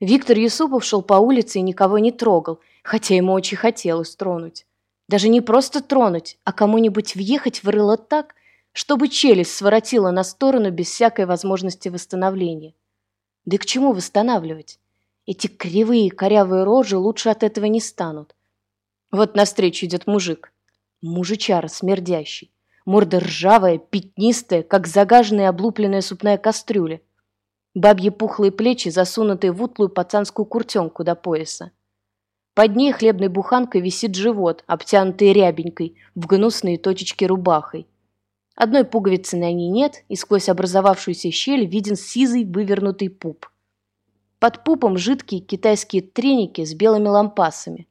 Виктор Юсупов шел по улице и никого не трогал, хотя ему очень хотелось тронуть. Даже не просто тронуть, а кому-нибудь въехать в рыло так, чтобы челюсть своротила на сторону без всякой возможности восстановления. Да и к чему восстанавливать? Эти кривые корявые рожи лучше от этого не станут. Вот навстречу идет мужик. Мужичара смердящий. Морда ржавая, пятнистая, как загаженная облупленная супная кастрюля. Бабьи пухлые плечи, засунутые в утлую пацанскую куртенку до пояса. Под ней хлебной буханкой висит живот, обтянутый рябенькой, в гнусные точечки рубахой. Одной пуговицы на ней нет, и сквозь образовавшуюся щель виден сизый вывернутый пуп. Под пупом жидкие китайские треники с белыми лампасами.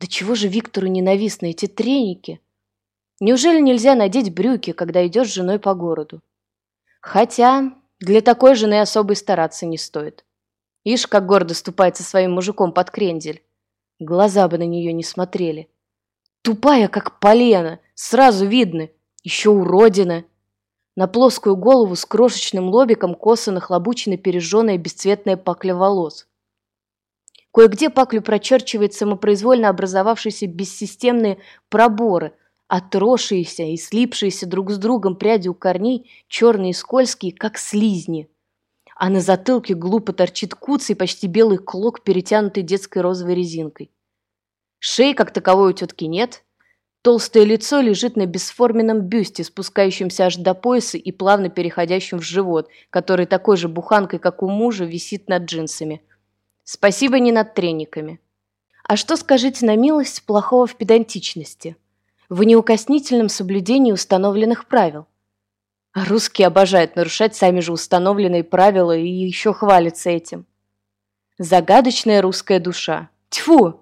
Да чего же Виктору ненавистны эти треники? Неужели нельзя надеть брюки, когда идешь с женой по городу? Хотя для такой жены особо и стараться не стоит. Ишь, как гордо ступает со своим мужиком под крендель. Глаза бы на нее не смотрели. Тупая, как полено, сразу видно. Еще уродина. На плоскую голову с крошечным лобиком косо нахлобучена пережженная бесцветная пакля волос. Кое-где паклю прочерчивает самопроизвольно образовавшиеся бессистемные проборы, отросшиеся и слипшиеся друг с другом пряди у корней, черные и скользкие, как слизни. А на затылке глупо торчит куцый, почти белый клок, перетянутый детской розовой резинкой. Шеи, как таковой, у тетки нет. Толстое лицо лежит на бесформенном бюсте, спускающемся аж до пояса и плавно переходящем в живот, который такой же буханкой, как у мужа, висит над джинсами. Спасибо не над трениками. А что, скажите на милость, плохого в педантичности? В неукоснительном соблюдении установленных правил. А русские обожают нарушать сами же установленные правила и еще хвалятся этим. Загадочная русская душа. Тьфу!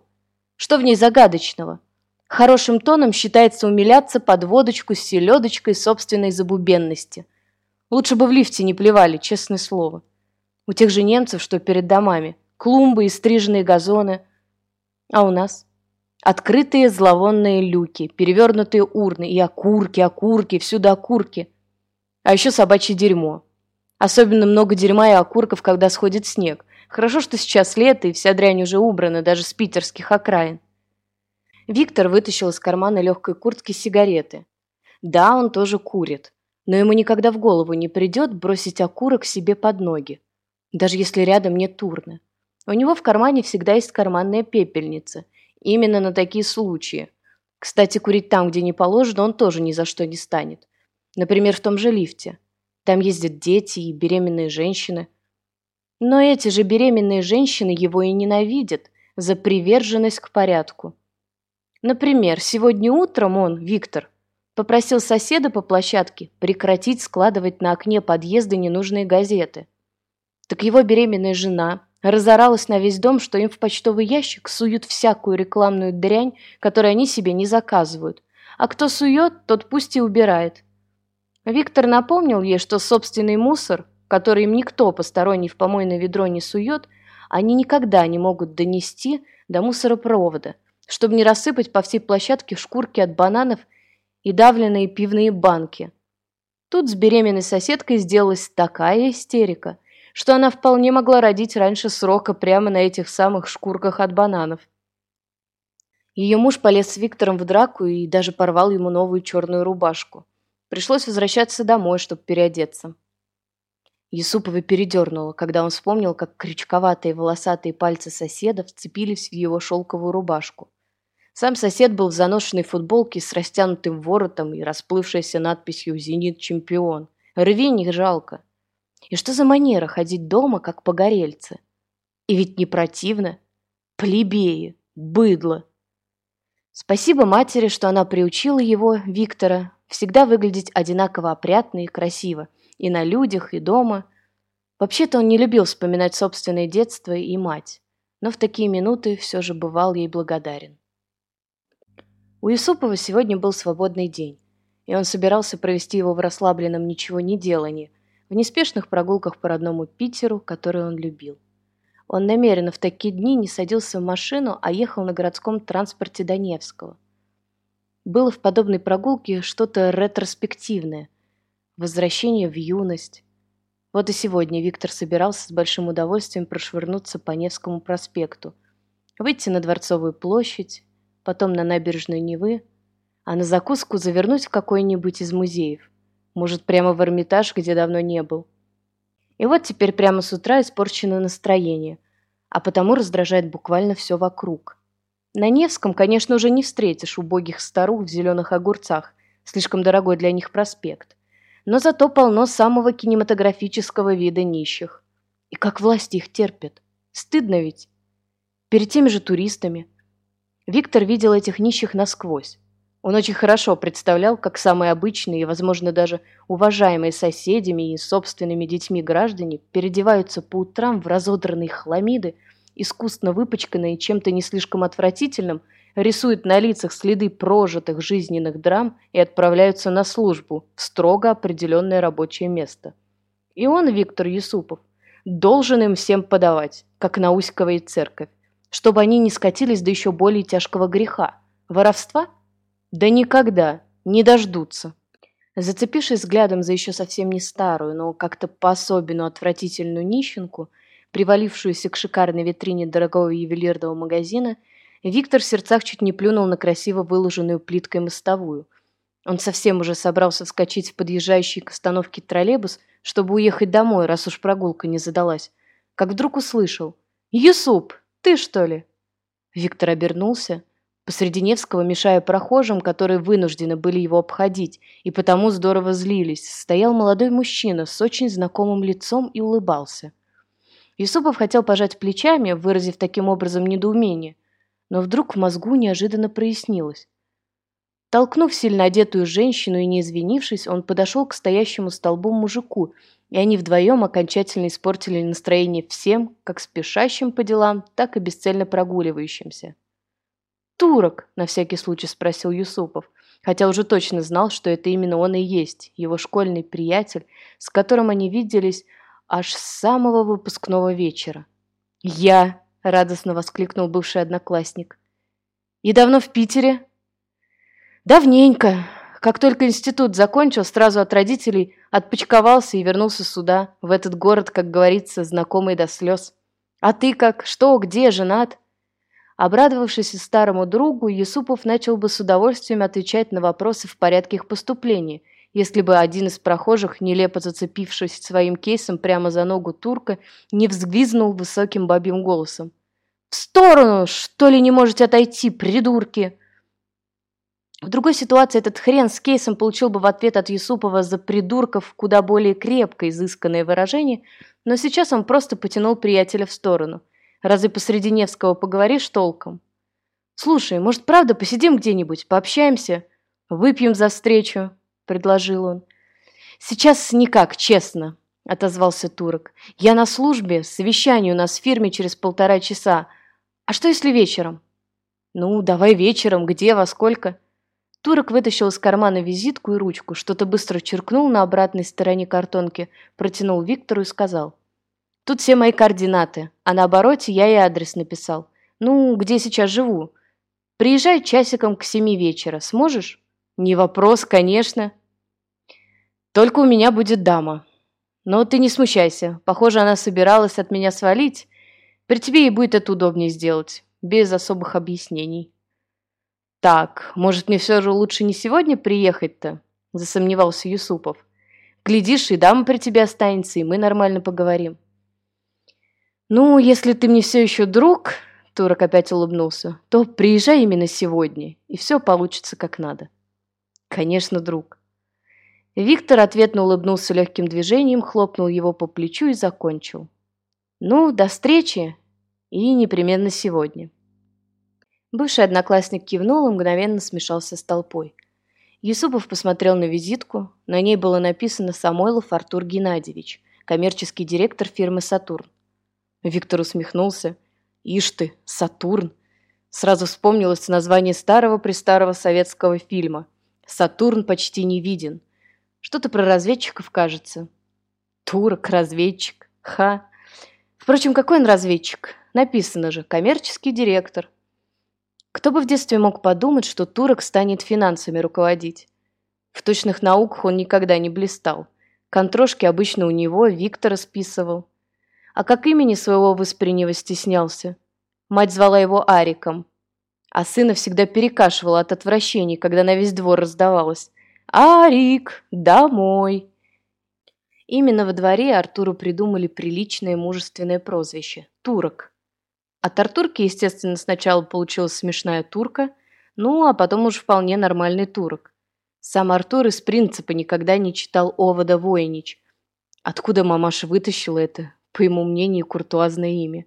Что в ней загадочного? Хорошим тоном считается умиляться под водочку с селедочкой собственной забубенности. Лучше бы в лифте не плевали, честное слово. У тех же немцев, что перед домами – клумбы и стриженные газоны. А у нас? Открытые зловонные люки, перевернутые урны и окурки, окурки, всюду окурки. А еще собачье дерьмо. Особенно много дерьма и окурков, когда сходит снег. Хорошо, что сейчас лето, и вся дрянь уже убрана, даже с питерских окраин. Виктор вытащил из кармана легкой куртки сигареты. Да, он тоже курит, но ему никогда в голову не придет бросить окурок себе под ноги, даже если рядом нет турны. У него в кармане всегда есть карманная пепельница. Именно на такие случаи. Кстати, курить там, где не положено, он тоже ни за что не станет. Например, в том же лифте. Там ездят дети и беременные женщины. Но эти же беременные женщины его и ненавидят за приверженность к порядку. Например, сегодня утром он, Виктор, попросил соседа по площадке прекратить складывать на окне подъезда ненужные газеты. Так его беременная жена Разоралась на весь дом, что им в почтовый ящик суют всякую рекламную дрянь, которую они себе не заказывают. А кто сует, тот пусть и убирает. Виктор напомнил ей, что собственный мусор, который им никто посторонний в помойное ведро не сует, они никогда не могут донести до мусоропровода, чтобы не рассыпать по всей площадке шкурки от бананов и давленные пивные банки. Тут с беременной соседкой сделалась такая истерика – что она вполне могла родить раньше срока прямо на этих самых шкурках от бананов. Ее муж полез с Виктором в драку и даже порвал ему новую черную рубашку. Пришлось возвращаться домой, чтобы переодеться. Юсупова передернула, когда он вспомнил, как крючковатые волосатые пальцы соседа вцепились в его шелковую рубашку. Сам сосед был в заношенной футболке с растянутым воротом и расплывшейся надписью «Зенит чемпион». Рви не жалко. И что за манера ходить дома, как погорельцы? И ведь не противно. Плебеи, быдло. Спасибо матери, что она приучила его, Виктора, всегда выглядеть одинаково опрятно и красиво. И на людях, и дома. Вообще-то он не любил вспоминать собственное детство и мать. Но в такие минуты все же бывал ей благодарен. У Юсупова сегодня был свободный день, и он собирался провести его в расслабленном ничего не делании, в неспешных прогулках по родному Питеру, который он любил. Он намеренно в такие дни не садился в машину, а ехал на городском транспорте до Невского. Было в подобной прогулке что-то ретроспективное, возвращение в юность. Вот и сегодня Виктор собирался с большим удовольствием прошвырнуться по Невскому проспекту, выйти на Дворцовую площадь, потом на набережную Невы, а на закуску завернуть в какой-нибудь из музеев, может, прямо в Эрмитаж, где давно не был. И вот теперь прямо с утра испорчено настроение, а потому раздражает буквально все вокруг. На Невском, конечно, уже не встретишь убогих старух в зеленых огурцах, слишком дорогой для них проспект. Но зато полно самого кинематографического вида нищих. И как власти их терпят. Стыдно ведь. Перед теми же туристами. Виктор видел этих нищих насквозь. Он очень хорошо представлял, как самые обычные и, возможно, даже уважаемые соседями и собственными детьми граждане переодеваются по утрам в разодранные хламиды, искусно выпачканные чем-то не слишком отвратительным, рисуют на лицах следы прожитых жизненных драм и отправляются на службу в строго определенное рабочее место. И он, Виктор Юсупов, должен им всем подавать, как науськовая церковь, чтобы они не скатились до еще более тяжкого греха – воровства – да никогда, не дождутся. Зацепившись взглядом за еще совсем не старую, но как-то по-особенному отвратительную нищенку, привалившуюся к шикарной витрине дорогого ювелирного магазина, Виктор в сердцах чуть не плюнул на красиво выложенную плиткой мостовую. Он совсем уже собрался вскочить в подъезжающий к остановке троллейбус, чтобы уехать домой, раз уж прогулка не задалась, как вдруг услышал «Юсуп, ты что ли?» Виктор обернулся – посреди Невского, мешая прохожим, которые вынуждены были его обходить, и потому здорово злились, стоял молодой мужчина с очень знакомым лицом и улыбался. Юсупов хотел пожать плечами, выразив таким образом недоумение, но вдруг в мозгу неожиданно прояснилось. Толкнув сильно одетую женщину и не извинившись, он подошел к стоящему столбу мужику, и они вдвоем окончательно испортили настроение всем, как спешащим по делам, так и бесцельно прогуливающимся. «Турок?» – на всякий случай спросил Юсупов, хотя уже точно знал, что это именно он и есть, его школьный приятель, с которым они виделись аж с самого выпускного вечера. «Я!» – радостно воскликнул бывший одноклассник. «И давно в Питере?» «Давненько. Как только институт закончил, сразу от родителей отпочковался и вернулся сюда, в этот город, как говорится, знакомый до слез. А ты как? Что, где, женат?» Обрадовавшись старому другу, Юсупов начал бы с удовольствием отвечать на вопросы в порядке их поступления, если бы один из прохожих, нелепо зацепившись своим кейсом прямо за ногу турка, не взвизнул высоким бабьим голосом. «В сторону! Что ли не можете отойти, придурки?» В другой ситуации этот хрен с кейсом получил бы в ответ от Юсупова за придурков куда более крепко изысканное выражение, но сейчас он просто потянул приятеля в сторону – Разве посреди Невского поговоришь толком? Слушай, может, правда посидим где-нибудь, пообщаемся? Выпьем за встречу, предложил он. Сейчас никак, честно, отозвался турок. Я на службе, совещание у нас в фирме через полтора часа. А что если вечером? Ну, давай вечером, где, во сколько? Турок вытащил из кармана визитку и ручку, что-то быстро черкнул на обратной стороне картонки, протянул Виктору и сказал. Тут все мои координаты, а на обороте я и адрес написал. Ну, где сейчас живу. Приезжай часиком к семи вечера. Сможешь? Не вопрос, конечно. Только у меня будет дама. Но ты не смущайся. Похоже, она собиралась от меня свалить. При тебе ей будет это удобнее сделать. Без особых объяснений. Так, может, мне все же лучше не сегодня приехать-то? Засомневался Юсупов. Глядишь, и дама при тебе останется, и мы нормально поговорим. «Ну, если ты мне все еще друг...» Турок опять улыбнулся. «То приезжай именно сегодня, и все получится как надо». «Конечно, друг». Виктор ответно улыбнулся легким движением, хлопнул его по плечу и закончил. «Ну, до встречи, и непременно сегодня». Бывший одноклассник кивнул и мгновенно смешался с толпой. Юсупов посмотрел на визитку. На ней было написано «Самойлов Артур Геннадьевич, коммерческий директор фирмы «Сатурн». Виктор усмехнулся. «Ишь ты, Сатурн!» Сразу вспомнилось название старого-престарого советского фильма. «Сатурн почти не виден». Что-то про разведчиков, кажется. Турок, разведчик. Ха. Впрочем, какой он разведчик? Написано же, коммерческий директор. Кто бы в детстве мог подумать, что турок станет финансами руководить? В точных науках он никогда не блистал. Контрошки обычно у него, Виктора списывал. А как имени своего воспринява стеснялся? Мать звала его Ариком, а сына всегда перекашивала от отвращений, когда на весь двор раздавалось. «Арик, домой!» Именно во дворе Артуру придумали приличное мужественное прозвище – Турок. От Артурки, естественно, сначала получилась смешная турка, ну, а потом уж вполне нормальный турок. Сам Артур из принципа никогда не читал Овода Воинич. Откуда мамаша вытащила это, по его мнению, куртуазное имя?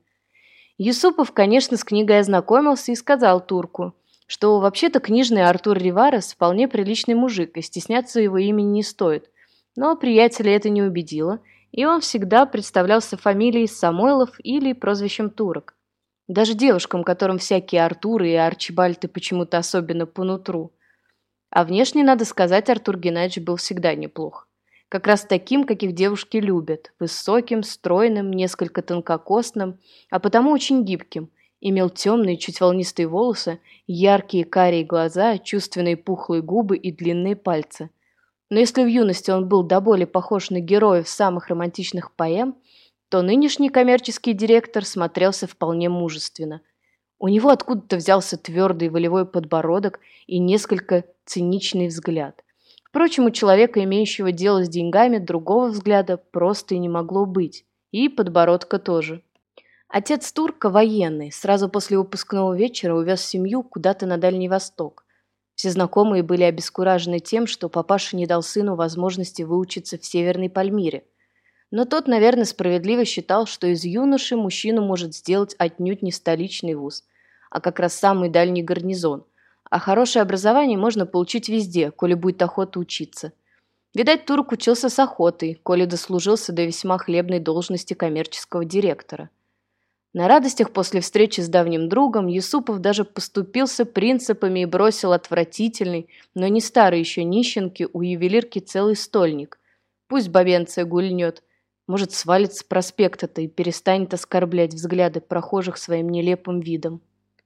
Юсупов, конечно, с книгой ознакомился и сказал турку, что вообще-то книжный Артур Риварес вполне приличный мужик, и стесняться его имени не стоит – но приятеля это не убедило, и он всегда представлялся фамилией Самойлов или прозвищем Турок. Даже девушкам, которым всякие Артуры и Арчибальты почему-то особенно по нутру. А внешне, надо сказать, Артур Геннадьевич был всегда неплох. Как раз таким, каких девушки любят. Высоким, стройным, несколько тонкокосным, а потому очень гибким. Имел темные, чуть волнистые волосы, яркие карие глаза, чувственные пухлые губы и длинные пальцы – но если в юности он был до боли похож на героев самых романтичных поэм, то нынешний коммерческий директор смотрелся вполне мужественно. У него откуда-то взялся твердый волевой подбородок и несколько циничный взгляд. Впрочем, у человека, имеющего дело с деньгами, другого взгляда просто и не могло быть. И подбородка тоже. Отец Турка, военный, сразу после выпускного вечера увез семью куда-то на Дальний Восток. Все знакомые были обескуражены тем, что папаша не дал сыну возможности выучиться в Северной Пальмире. Но тот, наверное, справедливо считал, что из юноши мужчину может сделать отнюдь не столичный вуз, а как раз самый дальний гарнизон. А хорошее образование можно получить везде, коли будет охота учиться. Видать, турок учился с охотой, коли дослужился до весьма хлебной должности коммерческого директора. На радостях после встречи с давним другом Юсупов даже поступился принципами и бросил отвратительный, но не старый еще нищенки у ювелирки целый стольник. Пусть бабенция гульнет, может свалится с проспекта-то и перестанет оскорблять взгляды прохожих своим нелепым видом.